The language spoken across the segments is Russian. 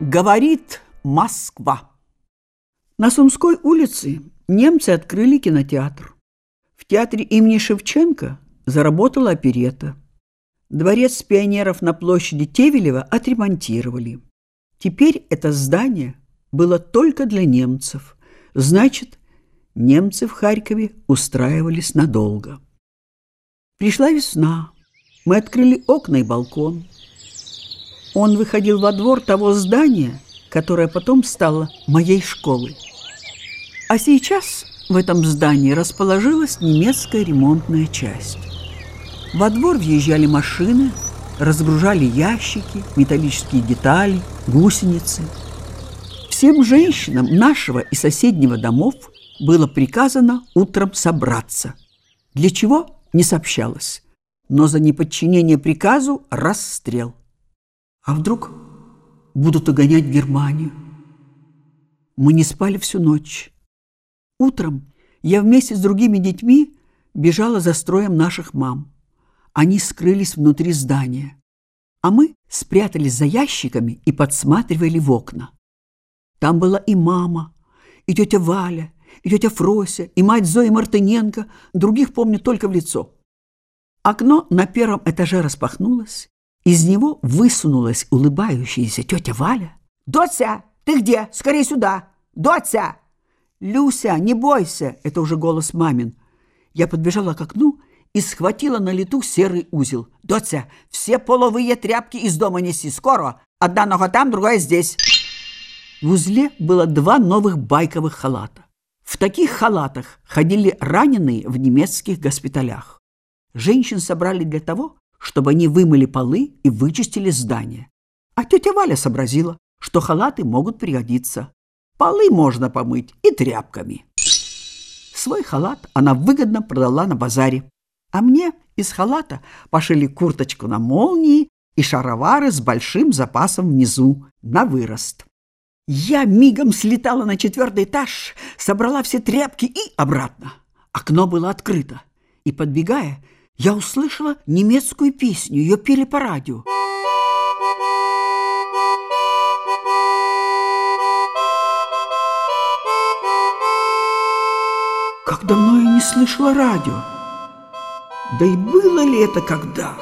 Говорит Москва. На Сумской улице немцы открыли кинотеатр. В театре имени Шевченко заработала оперета. Дворец пионеров на площади Тевелева отремонтировали. Теперь это здание было только для немцев. Значит, немцы в Харькове устраивались надолго. Пришла весна. Мы открыли окна и балкон. Он выходил во двор того здания, которое потом стало моей школой. А сейчас в этом здании расположилась немецкая ремонтная часть. Во двор въезжали машины, разгружали ящики, металлические детали, гусеницы. Всем женщинам нашего и соседнего домов было приказано утром собраться. Для чего – не сообщалось. Но за неподчинение приказу – расстрел. А вдруг будут угонять Германию? Мы не спали всю ночь. Утром я вместе с другими детьми бежала за строем наших мам. Они скрылись внутри здания, а мы спрятались за ящиками и подсматривали в окна. Там была и мама, и тетя Валя, и тетя Фрося, и мать Зои Мартыненко, других помню только в лицо. Окно на первом этаже распахнулось, из него высунулась улыбающаяся тетя Валя. «Дося, ты где? Скорее сюда! Дося!» «Люся, не бойся!» – это уже голос мамин. Я подбежала к окну и схватила на лету серый узел. «Дося, все половые тряпки из дома неси, скоро! Одна нога там, другая здесь!» В узле было два новых байковых халата. В таких халатах ходили раненые в немецких госпиталях. Женщин собрали для того, чтобы они вымыли полы и вычистили здание. А тетя Валя сообразила, что халаты могут пригодиться. Полы можно помыть и тряпками. Свой халат она выгодно продала на базаре. А мне из халата пошили курточку на молнии и шаровары с большим запасом внизу на вырост. Я мигом слетала на четвертый этаж, собрала все тряпки и обратно. Окно было открыто, и, подбегая, я услышала немецкую песню, ее пели по радио. Как давно я не слышала радио. Да и было ли это когда?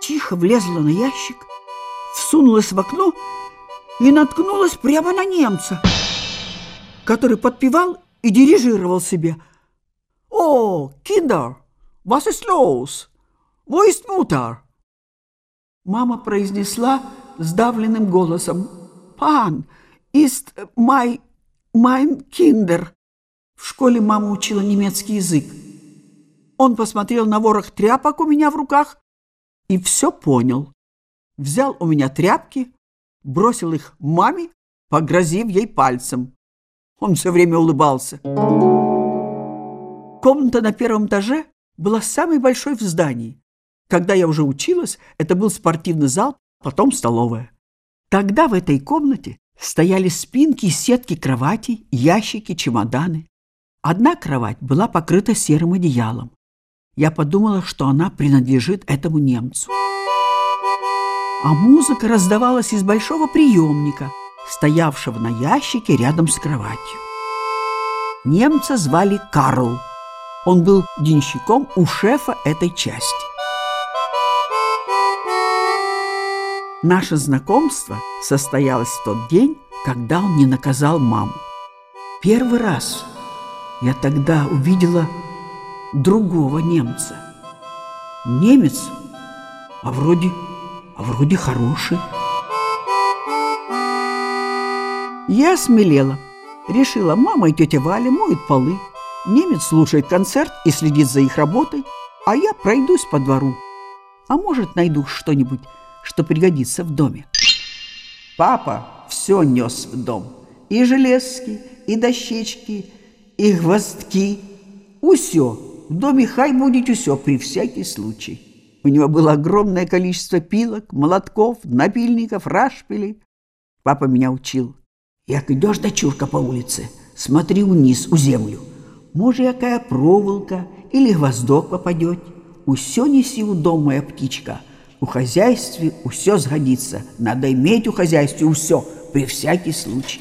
Тихо влезла на ящик, всунулась в окно и наткнулась прямо на немца, который подпевал и дирижировал себе – «О, Kinder, was ist los? Wo ist Mutter?» Мама произнесла сдавленным голосом. «Пан, ist my, mein Kinder». В школе мама учила немецкий язык. Он посмотрел на ворох тряпок у меня в руках и все понял. Взял у меня тряпки, бросил их маме, погрозив ей пальцем. Он все время улыбался. Комната на первом этаже была самой большой в здании. Когда я уже училась, это был спортивный зал, потом столовая. Тогда в этой комнате стояли спинки и сетки кроватей, ящики, чемоданы. Одна кровать была покрыта серым одеялом. Я подумала, что она принадлежит этому немцу. А музыка раздавалась из большого приемника, стоявшего на ящике рядом с кроватью. Немца звали Карл. Он был денщиком у шефа этой части. Наше знакомство состоялось в тот день, когда он не наказал маму. Первый раз я тогда увидела другого немца. Немец, а вроде, а вроде хороший. Я смелела. Решила, мама и тетя Валя моют полы. Немец слушает концерт и следит за их работой, а я пройдусь по двору. А может, найду что-нибудь, что пригодится в доме. Папа все нес в дом. И железки, и дощечки, и гвоздки. Усё. В доме хай будет усё при всякий случай. У него было огромное количество пилок, молотков, напильников, рашпилей. Папа меня учил. Як идешь, дочурка, по улице, смотри вниз, у землю – Може, якая проволока или гвоздок попадет. Усё неси у дом, моя птичка. У хозяйстве все сгодится. Надо иметь у хозяйстве все, при всякий случай.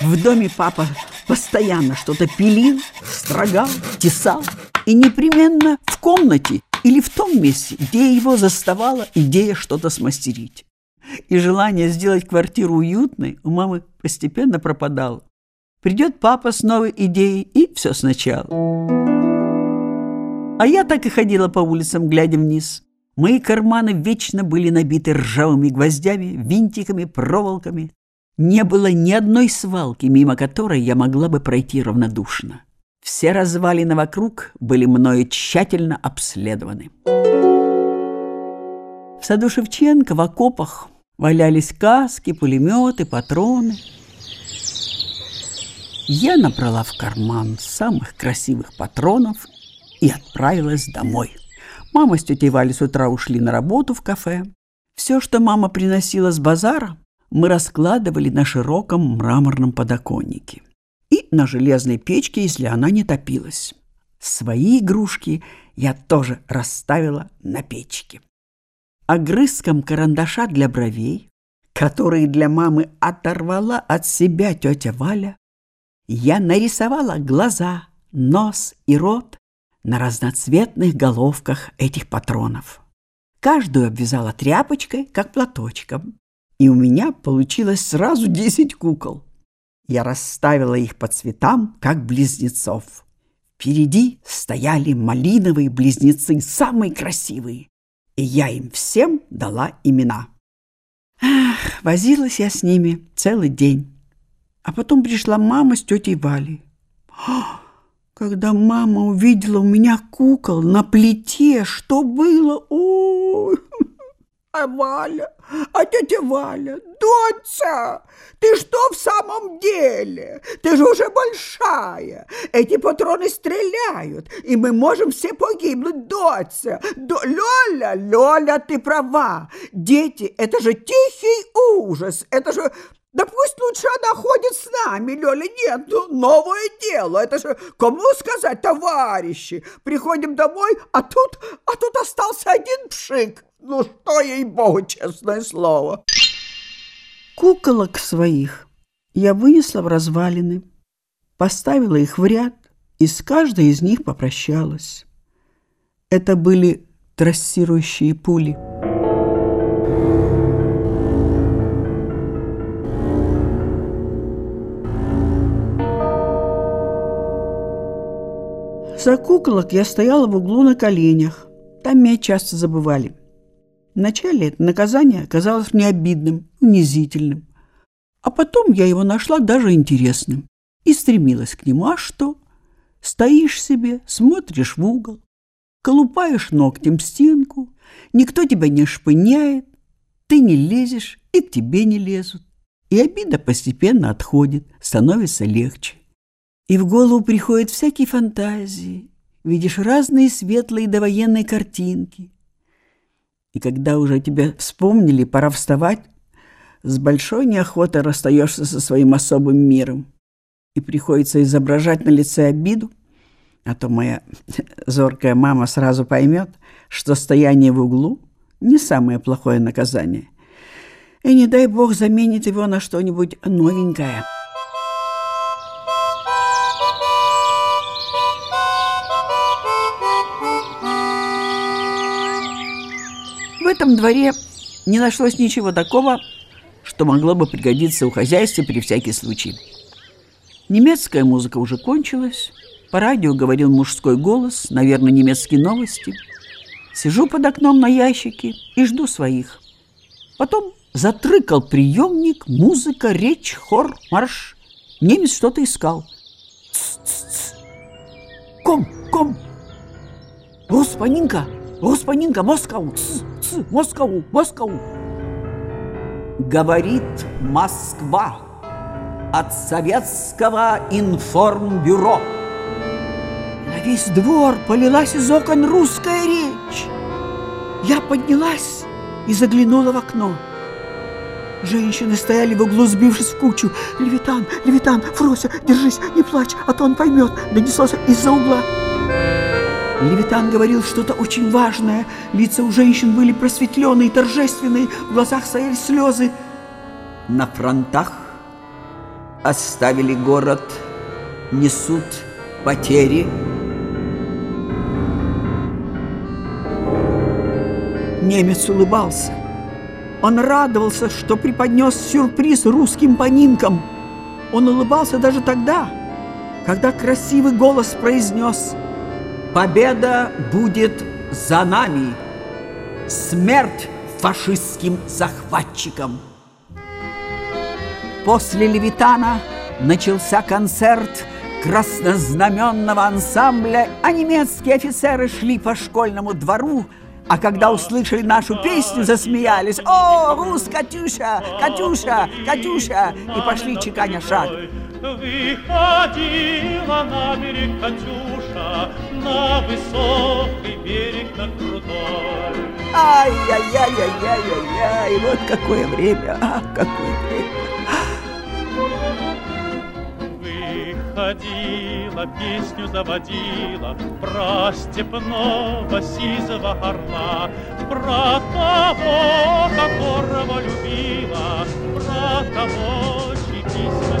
В доме папа постоянно что-то пилил, строгал, тесал. И непременно в комнате или в том месте, где его заставала идея что-то смастерить. И желание сделать квартиру уютной у мамы постепенно пропадало. Придет папа с новой идеей, и все сначала. А я так и ходила по улицам, глядя вниз. Мои карманы вечно были набиты ржавыми гвоздями, винтиками, проволоками. Не было ни одной свалки, мимо которой я могла бы пройти равнодушно. Все развалины вокруг были мною тщательно обследованы. В саду Шевченко в окопах валялись каски, пулеметы, патроны. Я набрала в карман самых красивых патронов и отправилась домой. Мама с тетей Валей с утра ушли на работу в кафе. Все, что мама приносила с базара, мы раскладывали на широком мраморном подоконнике и на железной печке, если она не топилась. Свои игрушки я тоже расставила на печке. Огрызком карандаша для бровей, который для мамы оторвала от себя тетя Валя, я нарисовала глаза, нос и рот на разноцветных головках этих патронов. Каждую обвязала тряпочкой, как платочком, и у меня получилось сразу десять кукол. Я расставила их по цветам, как близнецов. Впереди стояли малиновые близнецы, самые красивые, и я им всем дала имена. Ах, возилась я с ними целый день. А потом пришла мама с тетей Валей. Когда мама увидела у меня кукол на плите, что было? Ой! А Валя, а тетя Валя, доча, ты что в самом деле? Ты же уже большая. Эти патроны стреляют, и мы можем все погибнуть, доча. До... Лёля, Лёля, ты права. Дети, это же тихий ужас. Это же да пусть лучше она ходит с нами, Лёля, нет, ну, новое дело, это же кому сказать, товарищи? Приходим домой, а тут, а тут остался один пшик. Ну, что ей-богу, честное слово. Куколок своих я вынесла в развалины, поставила их в ряд и с каждой из них попрощалась. Это были трассирующие пули. За куколок я стояла в углу на коленях. Там меня часто забывали. Вначале это наказание казалось мне обидным, унизительным. А потом я его нашла даже интересным и стремилась к нему. А что? Стоишь себе, смотришь в угол, колупаешь ногтем стенку, никто тебя не шпыняет, ты не лезешь и к тебе не лезут. И обида постепенно отходит, становится легче. И в голову приходят всякие фантазии, видишь разные светлые довоенные картинки. И когда уже тебя вспомнили, пора вставать, с большой неохотой расстаешься со своим особым миром. И приходится изображать на лице обиду, а то моя зоркая мама сразу поймет, что стояние в углу не самое плохое наказание. И не дай бог заменит его на что-нибудь новенькое. Этом дворе не нашлось ничего такого, что могло бы пригодиться у хозяйства при всякий случай. Немецкая музыка уже кончилась, по радио говорил мужской голос, наверное, немецкие новости. Сижу под окном на ящике и жду своих. Потом затрыкал приемник, музыка, речь, хор, марш. Немец что-то искал. Ц-ц-ц. Ком, ком. Господинка, господинка, Москва. Ц Ц, Москву, Москву. Говорит Москва от советского информбюро. На весь двор полилась из окон русская речь. Я поднялась и заглянула в окно. Женщины стояли в углу, сбившись в кучу. «Левитан, Левитан, Фрося, держись, не плачь, а то он поймет!» Донеслось из-за угла. Левитан говорил что-то очень важное. Лица у женщин были просветленные, торжественные, в глазах стояли слезы. На фронтах оставили город, несут потери. Немец улыбался. Он радовался, что преподнес сюрприз русским понинкам. Он улыбался даже тогда, когда красивый голос произнес «Победа будет за нами! Смерть фашистским захватчикам!» После Левитана начался концерт краснознаменного ансамбля, а немецкие офицеры шли по школьному двору, а когда услышали нашу песню, засмеялись. «О, Рус, Катюша, Катюша, Катюша!» И пошли чеканя шаг. Выходила на берег Катюша, на высокий берег, на крутой. Ай-яй-яй-яй-яй-яй, вот какое время, а, какое время. Выходила, песню заводила Про степного сизого орла Про того, которого любила Про того, чьи письма